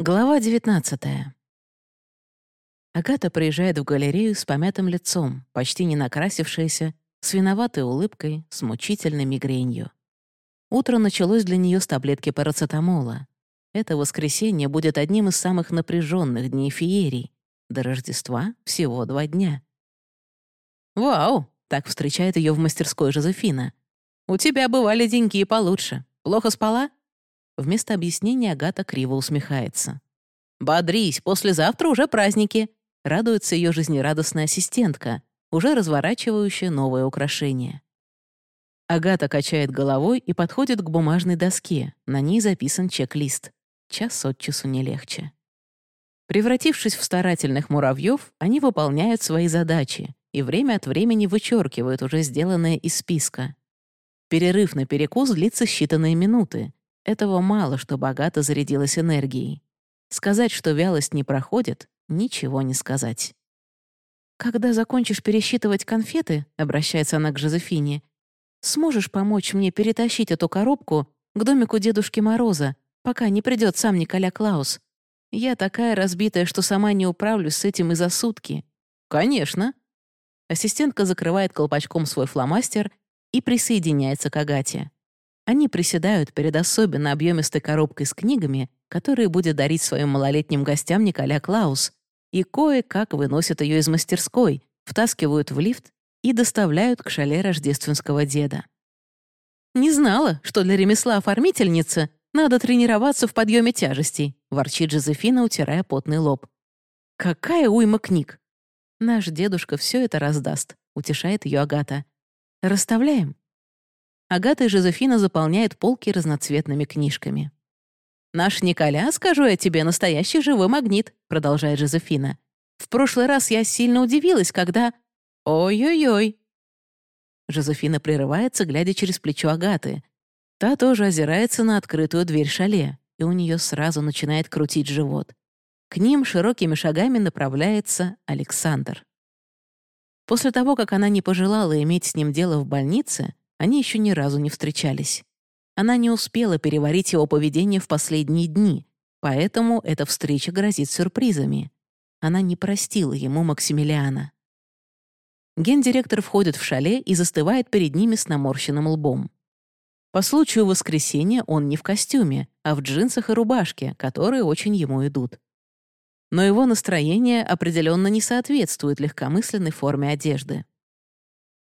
Глава 19 Агата приезжает в галерею с помятым лицом, почти не накрасившаяся, с виноватой улыбкой, с мучительной мигренью. Утро началось для нее с таблетки парацетамола. Это воскресенье будет одним из самых напряженных дней феерий. До Рождества всего два дня. «Вау!» — так встречает ее в мастерской Жозефина. «У тебя бывали деньги получше. Плохо спала?» Вместо объяснения Агата криво усмехается. «Бодрись, послезавтра уже праздники!» Радуется ее жизнерадостная ассистентка, уже разворачивающая новое украшение. Агата качает головой и подходит к бумажной доске. На ней записан чек-лист. Час от часу не легче. Превратившись в старательных муравьев, они выполняют свои задачи и время от времени вычеркивают уже сделанное из списка. Перерыв на перекус длится считанные минуты, этого мало, чтобы Агата зарядилась энергией. Сказать, что вялость не проходит, ничего не сказать. «Когда закончишь пересчитывать конфеты», — обращается она к Жозефине, «сможешь помочь мне перетащить эту коробку к домику Дедушки Мороза, пока не придет сам Николя Клаус. Я такая разбитая, что сама не управлюсь с этим и за сутки». «Конечно». Ассистентка закрывает колпачком свой фломастер и присоединяется к Агате. Они приседают перед особенно объемистой коробкой с книгами, которые будет дарить своим малолетним гостям Николя Клаус, и кое-как выносят ее из мастерской, втаскивают в лифт и доставляют к шале рождественского деда. «Не знала, что для ремесла оформительницы надо тренироваться в подъеме тяжестей», ворчит Жозефина, утирая потный лоб. «Какая уйма книг!» «Наш дедушка все это раздаст», — утешает ее Агата. «Расставляем?» Агата и Жозефина заполняют полки разноцветными книжками. «Наш Николя, скажу я тебе, настоящий живой магнит», — продолжает Жозефина. «В прошлый раз я сильно удивилась, когда...» «Ой-ой-ой!» Жозефина прерывается, глядя через плечо Агаты. Та тоже озирается на открытую дверь шале, и у нее сразу начинает крутить живот. К ним широкими шагами направляется Александр. После того, как она не пожелала иметь с ним дело в больнице, они еще ни разу не встречались. Она не успела переварить его поведение в последние дни, поэтому эта встреча грозит сюрпризами. Она не простила ему Максимилиана. Гендиректор входит в шале и застывает перед ними с наморщенным лбом. По случаю воскресенья он не в костюме, а в джинсах и рубашке, которые очень ему идут. Но его настроение определенно не соответствует легкомысленной форме одежды.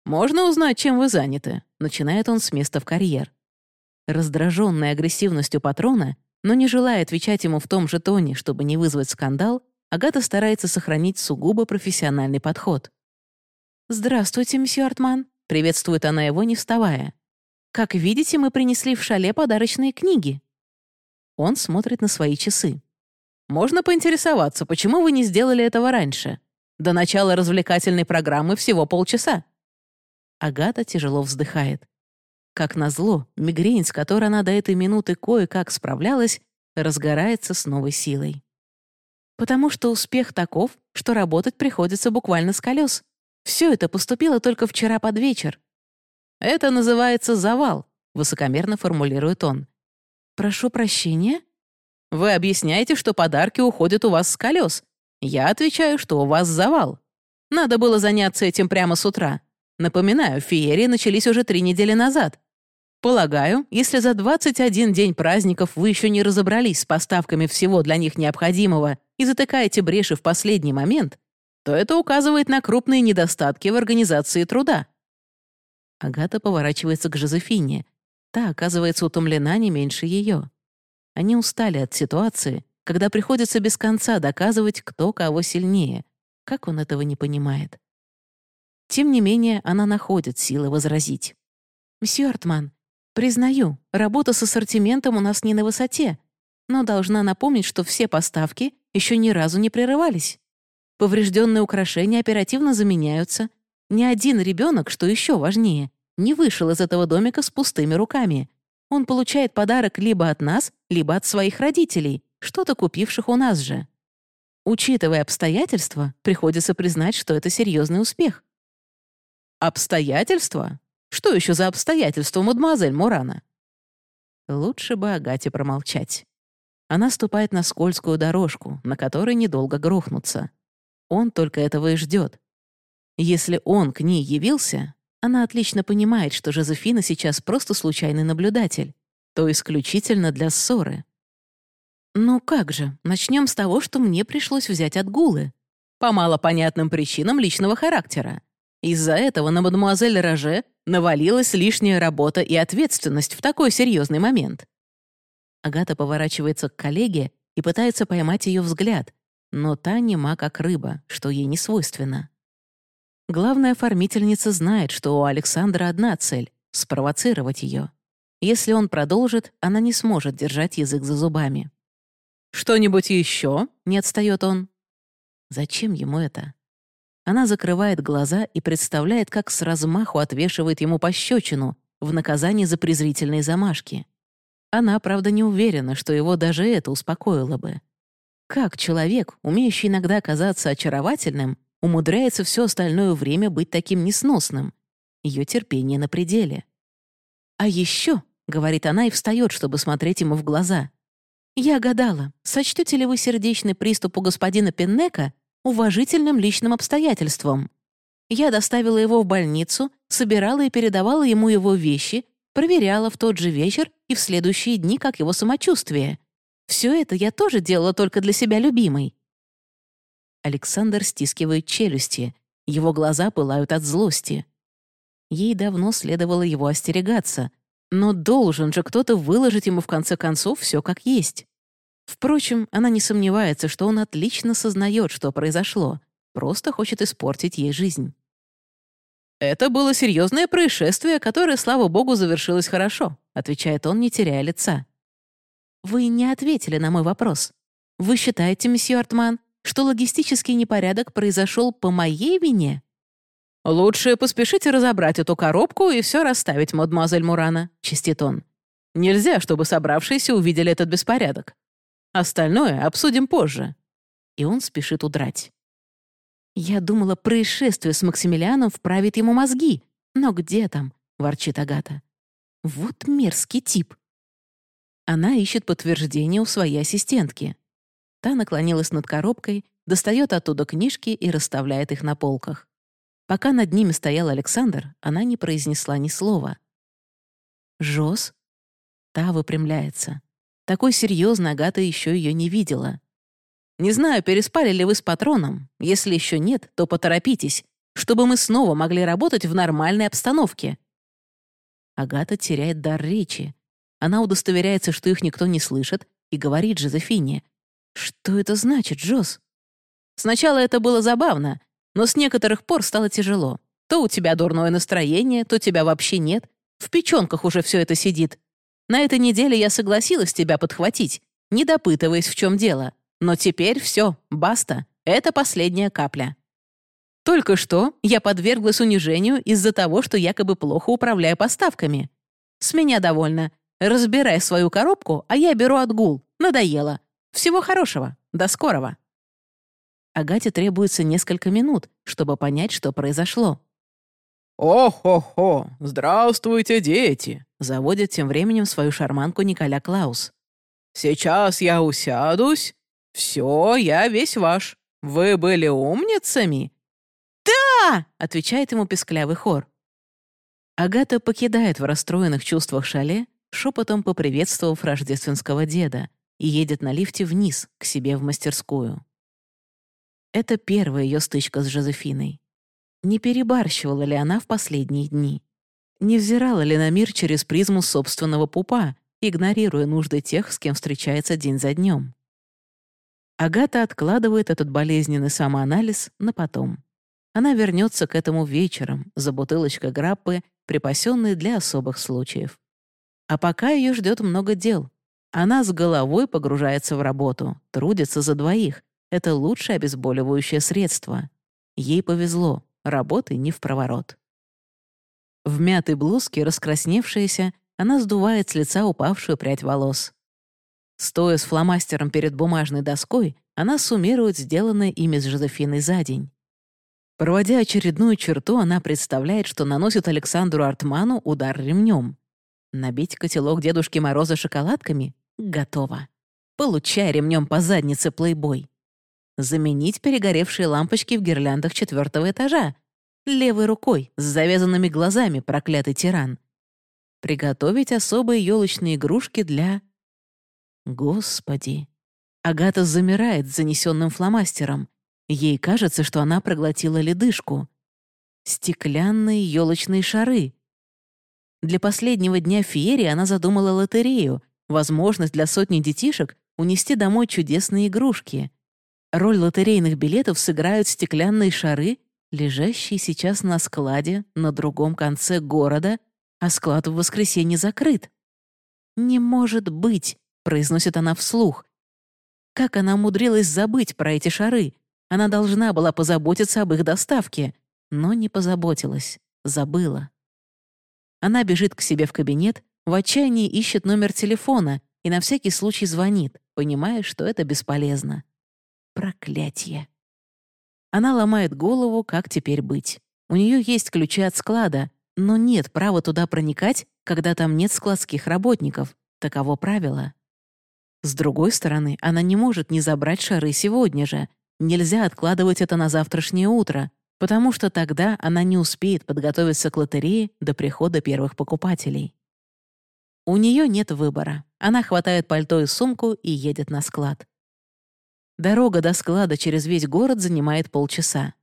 «Можно узнать, чем вы заняты?» Начинает он с места в карьер. Раздраженный агрессивностью патрона, но не желая отвечать ему в том же тоне, чтобы не вызвать скандал, Агата старается сохранить сугубо профессиональный подход. «Здравствуйте, мсье Артман», — приветствует она его, не вставая. «Как видите, мы принесли в шале подарочные книги». Он смотрит на свои часы. «Можно поинтересоваться, почему вы не сделали этого раньше? До начала развлекательной программы всего полчаса». Агата тяжело вздыхает. Как назло, мигрень, с которой она до этой минуты кое-как справлялась, разгорается с новой силой. Потому что успех таков, что работать приходится буквально с колес. Все это поступило только вчера под вечер. «Это называется завал», — высокомерно формулирует он. «Прошу прощения?» «Вы объясняете, что подарки уходят у вас с колес. Я отвечаю, что у вас завал. Надо было заняться этим прямо с утра. Напоминаю, феерии начались уже три недели назад. Полагаю, если за 21 день праздников вы еще не разобрались с поставками всего для них необходимого и затыкаете бреши в последний момент, то это указывает на крупные недостатки в организации труда. Агата поворачивается к Жозефине. Та, оказывается, утомлена не меньше ее. Они устали от ситуации, когда приходится без конца доказывать, кто кого сильнее. Как он этого не понимает? Тем не менее, она находит силы возразить. «Мсье Артман, признаю, работа с ассортиментом у нас не на высоте, но должна напомнить, что все поставки еще ни разу не прерывались. Поврежденные украшения оперативно заменяются. Ни один ребенок, что еще важнее, не вышел из этого домика с пустыми руками. Он получает подарок либо от нас, либо от своих родителей, что-то купивших у нас же. Учитывая обстоятельства, приходится признать, что это серьезный успех. «Обстоятельства? Что еще за обстоятельства, мадемуазель Мурана?» Лучше бы Агате промолчать. Она ступает на скользкую дорожку, на которой недолго грохнуться. Он только этого и ждет. Если он к ней явился, она отлично понимает, что Жозефина сейчас просто случайный наблюдатель, то исключительно для ссоры. Ну как же, начнем с того, что мне пришлось взять отгулы. По малопонятным причинам личного характера. Из-за этого на мадемуазель Роже навалилась лишняя работа и ответственность в такой серьезный момент. Агата поворачивается к коллеге и пытается поймать ее взгляд, но та нема как рыба, что ей не свойственно. Главная оформительница знает, что у Александра одна цель — спровоцировать ее. Если он продолжит, она не сможет держать язык за зубами. «Что-нибудь еще?» — не отстает он. Зачем ему это? Она закрывает глаза и представляет, как с размаху отвешивает ему пощечину в наказание за презрительные замашки. Она, правда, не уверена, что его даже это успокоило бы. Как человек, умеющий иногда казаться очаровательным, умудряется все остальное время быть таким несносным? Ее терпение на пределе. «А еще», — говорит она и встает, чтобы смотреть ему в глаза, «я гадала, сочтете ли вы сердечный приступ у господина Пеннека уважительным личным обстоятельством. Я доставила его в больницу, собирала и передавала ему его вещи, проверяла в тот же вечер и в следующие дни, как его самочувствие. Все это я тоже делала только для себя любимой. Александр стискивает челюсти, его глаза пылают от злости. Ей давно следовало его остерегаться, но должен же кто-то выложить ему в конце концов все как есть. Впрочем, она не сомневается, что он отлично сознает, что произошло, просто хочет испортить ей жизнь. «Это было серьезное происшествие, которое, слава богу, завершилось хорошо», отвечает он, не теряя лица. «Вы не ответили на мой вопрос. Вы считаете, месье Артман, что логистический непорядок произошел по моей вине?» «Лучше поспешите разобрать эту коробку и все расставить, мадемуазель Мурана», — чистит он. «Нельзя, чтобы собравшиеся увидели этот беспорядок. Остальное обсудим позже». И он спешит удрать. «Я думала, происшествие с Максимилианом вправит ему мозги. Но где там?» — ворчит Агата. «Вот мерзкий тип». Она ищет подтверждение у своей ассистентки. Та наклонилась над коробкой, достает оттуда книжки и расставляет их на полках. Пока над ними стоял Александр, она не произнесла ни слова. «Жоз?» Та выпрямляется. Такой серьезной Агата еще ее не видела. «Не знаю, переспали ли вы с патроном. Если еще нет, то поторопитесь, чтобы мы снова могли работать в нормальной обстановке». Агата теряет дар речи. Она удостоверяется, что их никто не слышит, и говорит Жозефине. «Что это значит, Джоз?» Сначала это было забавно, но с некоторых пор стало тяжело. То у тебя дурное настроение, то тебя вообще нет. В печенках уже все это сидит. На этой неделе я согласилась тебя подхватить, не допытываясь, в чем дело. Но теперь все, баста, это последняя капля. Только что я подверглась унижению из-за того, что якобы плохо управляю поставками. С меня довольно. Разбирай свою коробку, а я беру отгул. Надоело. Всего хорошего. До скорого. Агате требуется несколько минут, чтобы понять, что произошло. «О-хо-хо! Здравствуйте, дети!» Заводит тем временем свою шарманку Николя Клаус. «Сейчас я усядусь. Все, я весь ваш. Вы были умницами?» «Да!» — отвечает ему песклявый хор. Агата покидает в расстроенных чувствах шале, шепотом поприветствовав рождественского деда, и едет на лифте вниз, к себе в мастерскую. Это первая ее стычка с Жозефиной. Не перебарщивала ли она в последние дни? Не взирала ли на мир через призму собственного пупа, игнорируя нужды тех, с кем встречается день за днем? Агата откладывает этот болезненный самоанализ на потом. Она вернется к этому вечером за бутылочкой граппы, припасенной для особых случаев. А пока ее ждет много дел. Она с головой погружается в работу, трудится за двоих. Это лучшее обезболивающее средство. Ей повезло. Работы не в проворот. В мятой блузке, раскрасневшаяся, она сдувает с лица упавшую прядь волос. Стоя с фломастером перед бумажной доской, она суммирует сделанное ими с Жозефиной за день. Проводя очередную черту, она представляет, что наносит Александру Артману удар ремнем. Набить котелок Дедушки Мороза шоколадками? Готово. Получай ремнем по заднице, плейбой. Заменить перегоревшие лампочки в гирляндах четвертого этажа. Левой рукой, с завязанными глазами, проклятый тиран. Приготовить особые елочные игрушки для... Господи. Агата замирает с занесенным фломастером. Ей кажется, что она проглотила ледышку. Стеклянные елочные шары. Для последнего дня феерии она задумала лотерею, возможность для сотни детишек унести домой чудесные игрушки. Роль лотерейных билетов сыграют стеклянные шары, лежащие сейчас на складе на другом конце города, а склад в воскресенье закрыт. «Не может быть!» — произносит она вслух. Как она умудрилась забыть про эти шары? Она должна была позаботиться об их доставке, но не позаботилась, забыла. Она бежит к себе в кабинет, в отчаянии ищет номер телефона и на всякий случай звонит, понимая, что это бесполезно. Проклятье. Она ломает голову, как теперь быть. У нее есть ключи от склада, но нет права туда проникать, когда там нет складских работников. Таково правило. С другой стороны, она не может не забрать шары сегодня же. Нельзя откладывать это на завтрашнее утро, потому что тогда она не успеет подготовиться к лотерее до прихода первых покупателей. У нее нет выбора. Она хватает пальто и сумку и едет на склад. Дорога до склада через весь город занимает полчаса.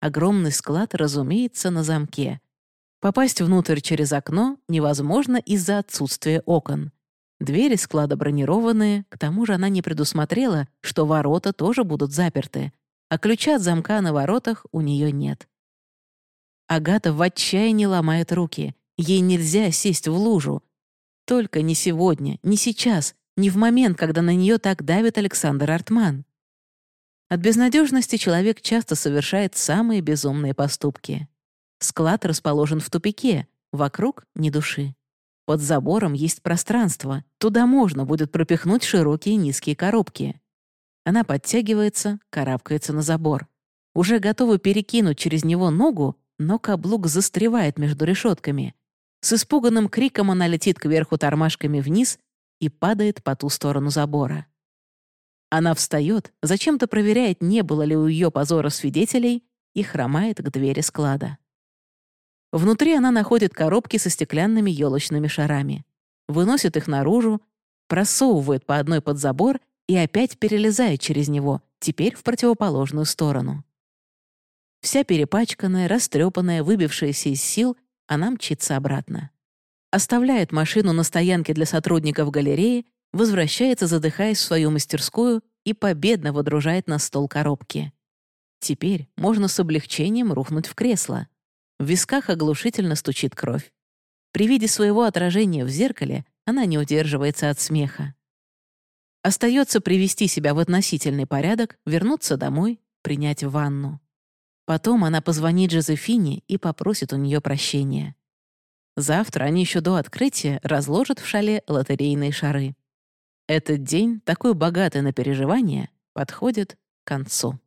Огромный склад, разумеется, на замке. Попасть внутрь через окно невозможно из-за отсутствия окон. Двери склада бронированные, к тому же она не предусмотрела, что ворота тоже будут заперты, а ключа от замка на воротах у нее нет. Агата в отчаянии ломает руки. Ей нельзя сесть в лужу. Только не сегодня, не сейчас, не в момент, когда на нее так давит Александр Артман. От безнадежности человек часто совершает самые безумные поступки. Склад расположен в тупике, вокруг — ни души. Под забором есть пространство, туда можно будет пропихнуть широкие низкие коробки. Она подтягивается, карабкается на забор. Уже готова перекинуть через него ногу, но каблук застревает между решетками. С испуганным криком она летит кверху тормашками вниз и падает по ту сторону забора. Она встает, зачем-то проверяет, не было ли у ее позора свидетелей, и хромает к двери склада. Внутри она находит коробки со стеклянными елочными шарами, выносит их наружу, просовывает по одной под забор и опять перелезает через него, теперь в противоположную сторону. Вся перепачканная, растрепанная, выбившаяся из сил, она мчится обратно. Оставляет машину на стоянке для сотрудников галереи возвращается, задыхаясь в свою мастерскую, и победно водружает на стол коробки. Теперь можно с облегчением рухнуть в кресло. В висках оглушительно стучит кровь. При виде своего отражения в зеркале она не удерживается от смеха. Остается привести себя в относительный порядок, вернуться домой, принять ванну. Потом она позвонит Жозефине и попросит у нее прощения. Завтра они еще до открытия разложат в шале лотерейные шары. Этот день, такой богатый на переживания, подходит к концу.